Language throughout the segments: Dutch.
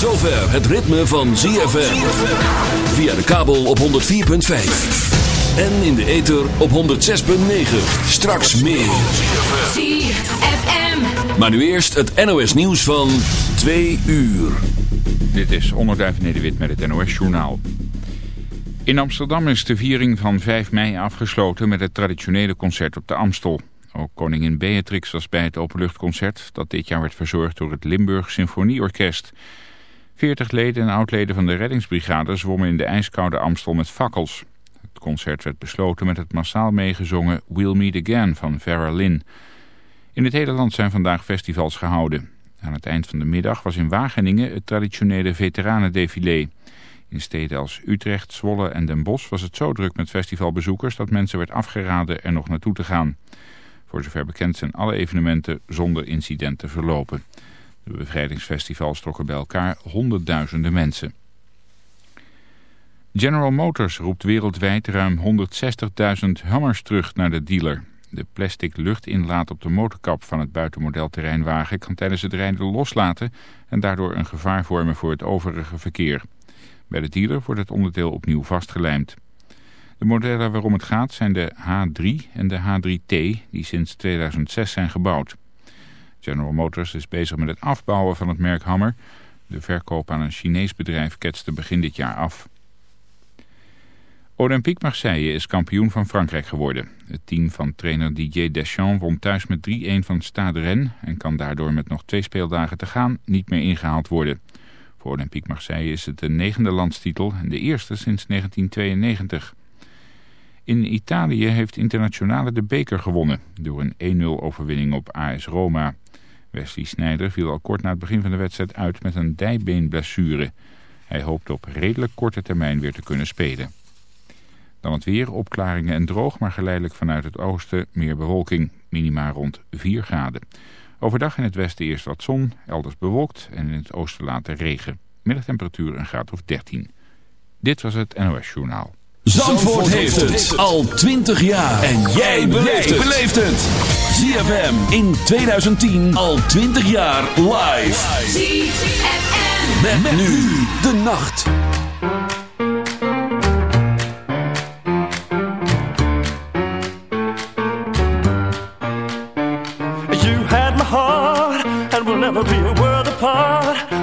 zover het ritme van ZFM. Via de kabel op 104.5. En in de ether op 106.9. Straks meer. ZFM. Maar nu eerst het NOS nieuws van 2 uur. Dit is Onderduif Nederwit met het NOS Journaal. In Amsterdam is de viering van 5 mei afgesloten met het traditionele concert op de Amstel. Ook koningin Beatrix was bij het openluchtconcert dat dit jaar werd verzorgd door het Limburg Symfonieorkest. 40 leden en oudleden van de reddingsbrigade zwommen in de ijskoude Amstel met fakkels. Het concert werd besloten met het massaal meegezongen We'll Meet Again van Vera Lynn. In het hele land zijn vandaag festivals gehouden. Aan het eind van de middag was in Wageningen het traditionele veteranendefilé. In steden als Utrecht, Zwolle en Den Bosch was het zo druk met festivalbezoekers dat mensen werd afgeraden er nog naartoe te gaan. Voor zover bekend zijn alle evenementen zonder incidenten verlopen. De bevrijdingsfestivals trokken bij elkaar honderdduizenden mensen. General Motors roept wereldwijd ruim 160.000 Hummers terug naar de dealer. De plastic luchtinlaat op de motorkap van het buitenmodelterreinwagen kan tijdens het rijden loslaten en daardoor een gevaar vormen voor het overige verkeer. Bij de dealer wordt het onderdeel opnieuw vastgelijmd. De modellen waarom het gaat zijn de H3 en de H3T die sinds 2006 zijn gebouwd. General Motors is bezig met het afbouwen van het merk Hammer. De verkoop aan een Chinees bedrijf ketste begin dit jaar af. Olympique Marseille is kampioen van Frankrijk geworden. Het team van trainer Didier Deschamps won thuis met 3-1 van Stade Rennes... en kan daardoor met nog twee speeldagen te gaan niet meer ingehaald worden. Voor Olympique Marseille is het de negende landstitel en de eerste sinds 1992. In Italië heeft Internationale de beker gewonnen... door een 1-0 overwinning op AS Roma. Wesley Sneijder viel al kort na het begin van de wedstrijd uit met een dijbeenblessure. Hij hoopt op redelijk korte termijn weer te kunnen spelen. Dan het weer, opklaringen en droog, maar geleidelijk vanuit het oosten meer bewolking. Minima rond 4 graden. Overdag in het westen eerst wat zon, elders bewolkt en in het oosten later regen. Middagtemperatuur een graad of 13. Dit was het NOS Journaal. Zandvoort, heeft het al 20 jaar. En jij beleeft het. ZFM in 2010 al 20 jaar live. ZFM. Met, nu de nacht. You had my heart, and we'll never be a world apart.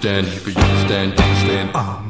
stand, you stand, you stand. Uh.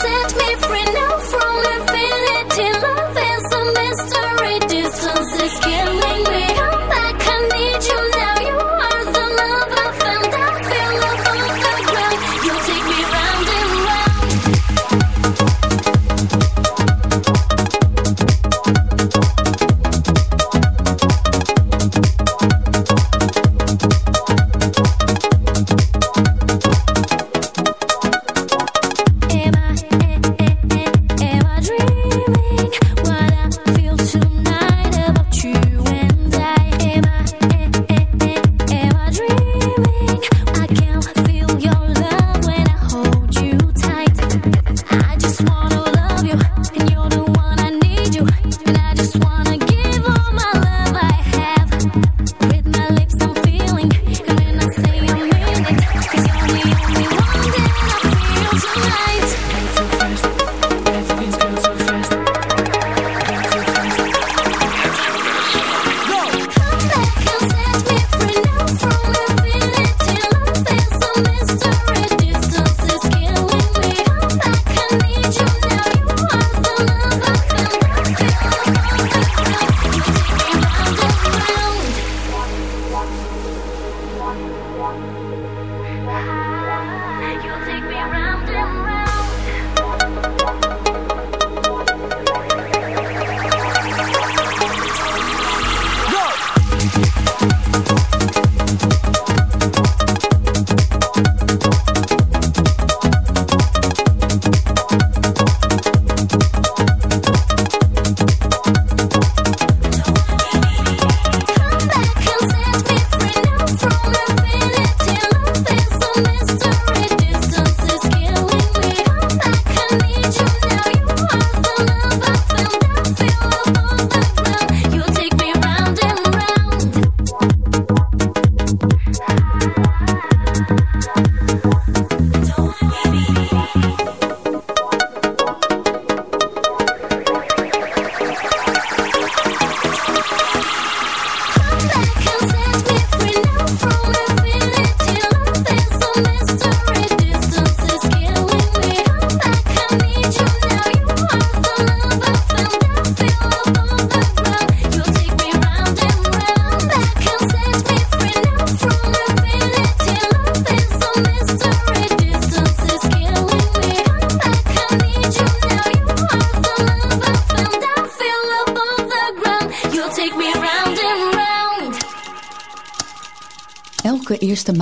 set me free now.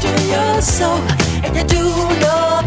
to your soul, and you do know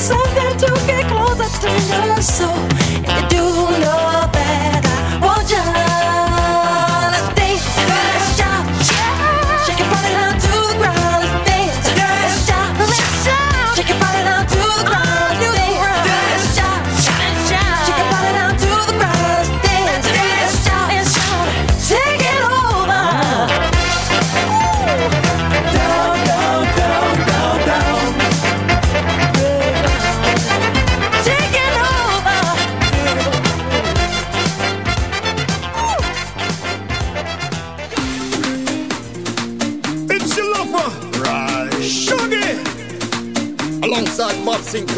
something to get closer to your soul.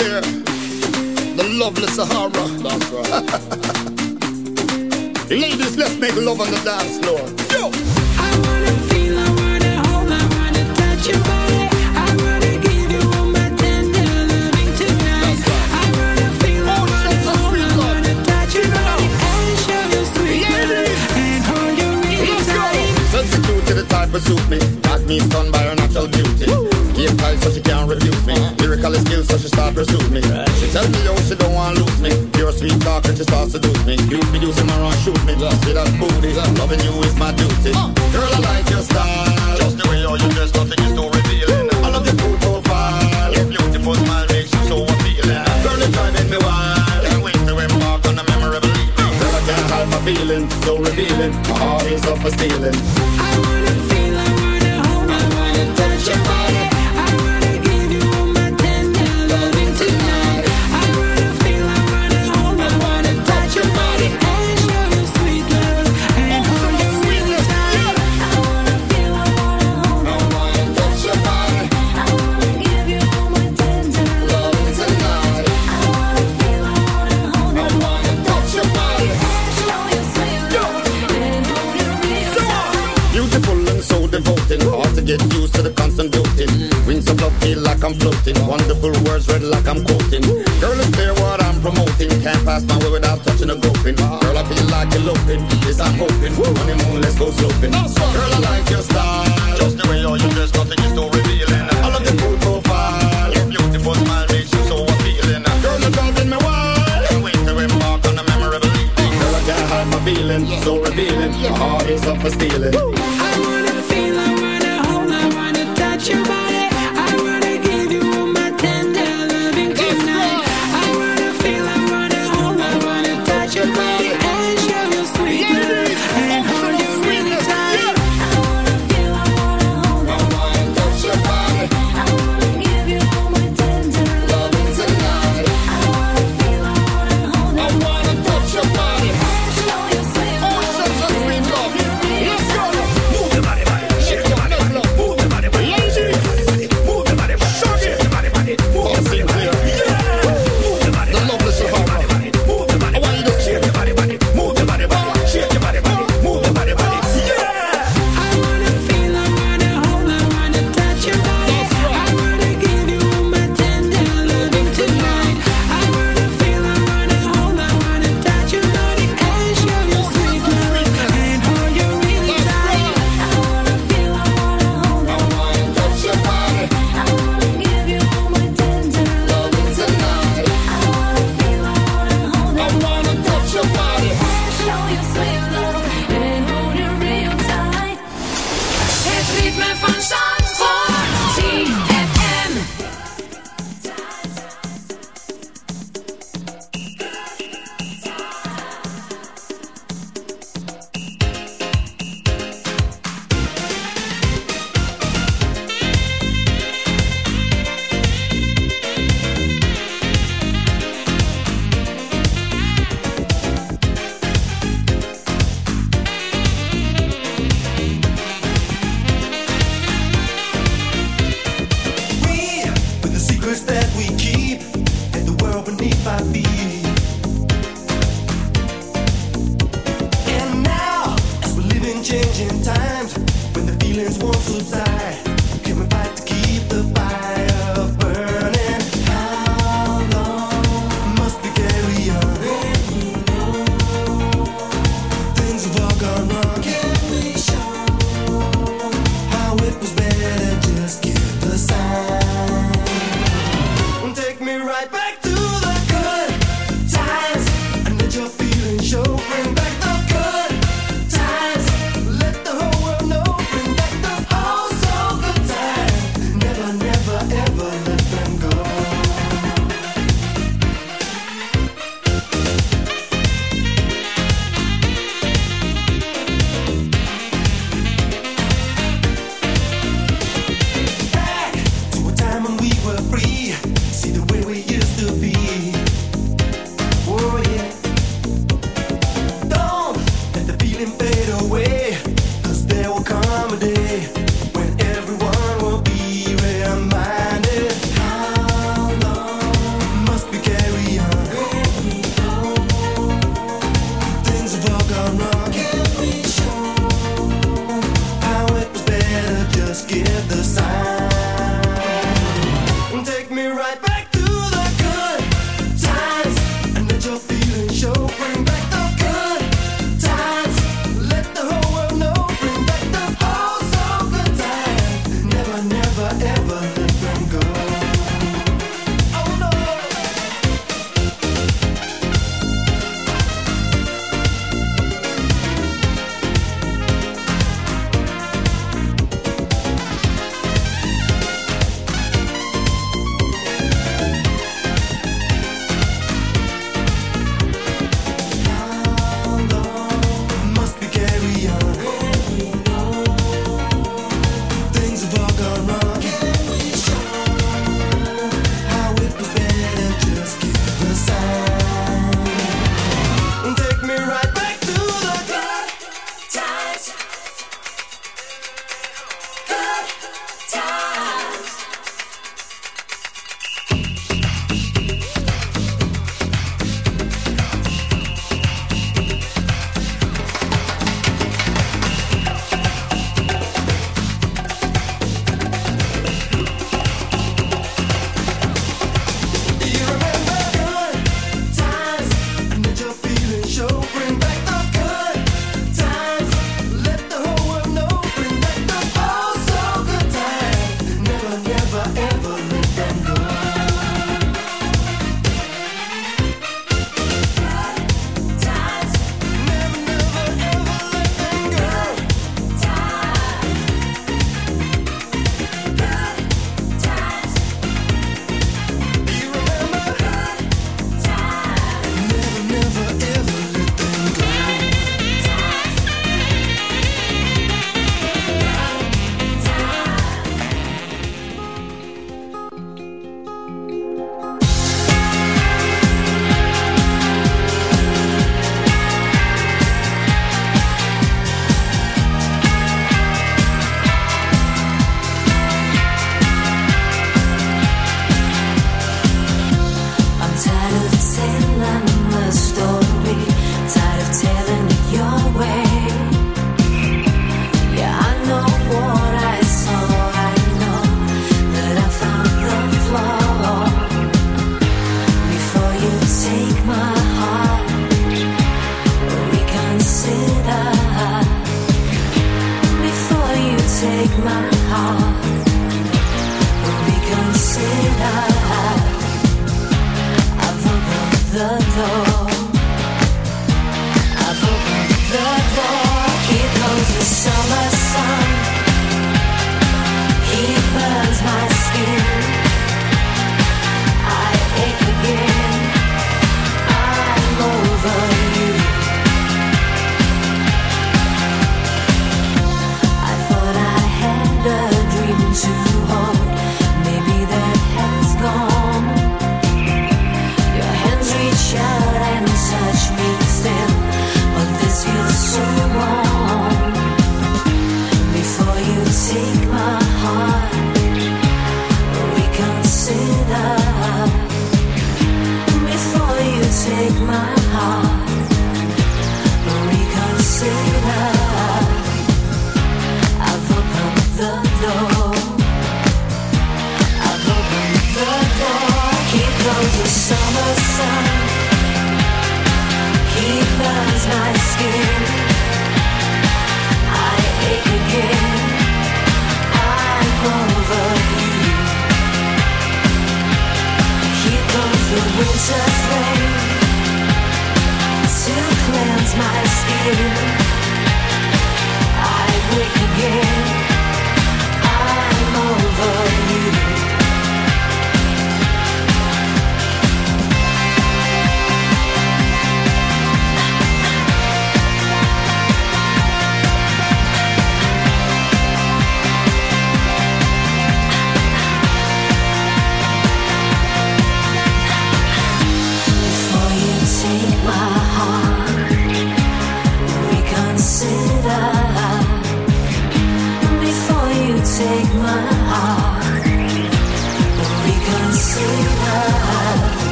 Sinclair. The lovely Sahara. That's right. Ladies, let's make love on the dance floor. Yo. Substitute to the type of suit me. Got me stunned by start me. She tell me yo she don't want to lose me. Pure sweet talk and she start seduce me. You be using my run shoot me. See that booty, loving you is my duty. Girl I like your style. Just the way you you dress, nothing is too revealing. I love your cool profile. Your beautiful smile makes you so appealing. Girl it's driving me wild. Can't wait to embark on a memorable evening. Girl I can't hide my feeling, so revealing. My heart is up for stealing.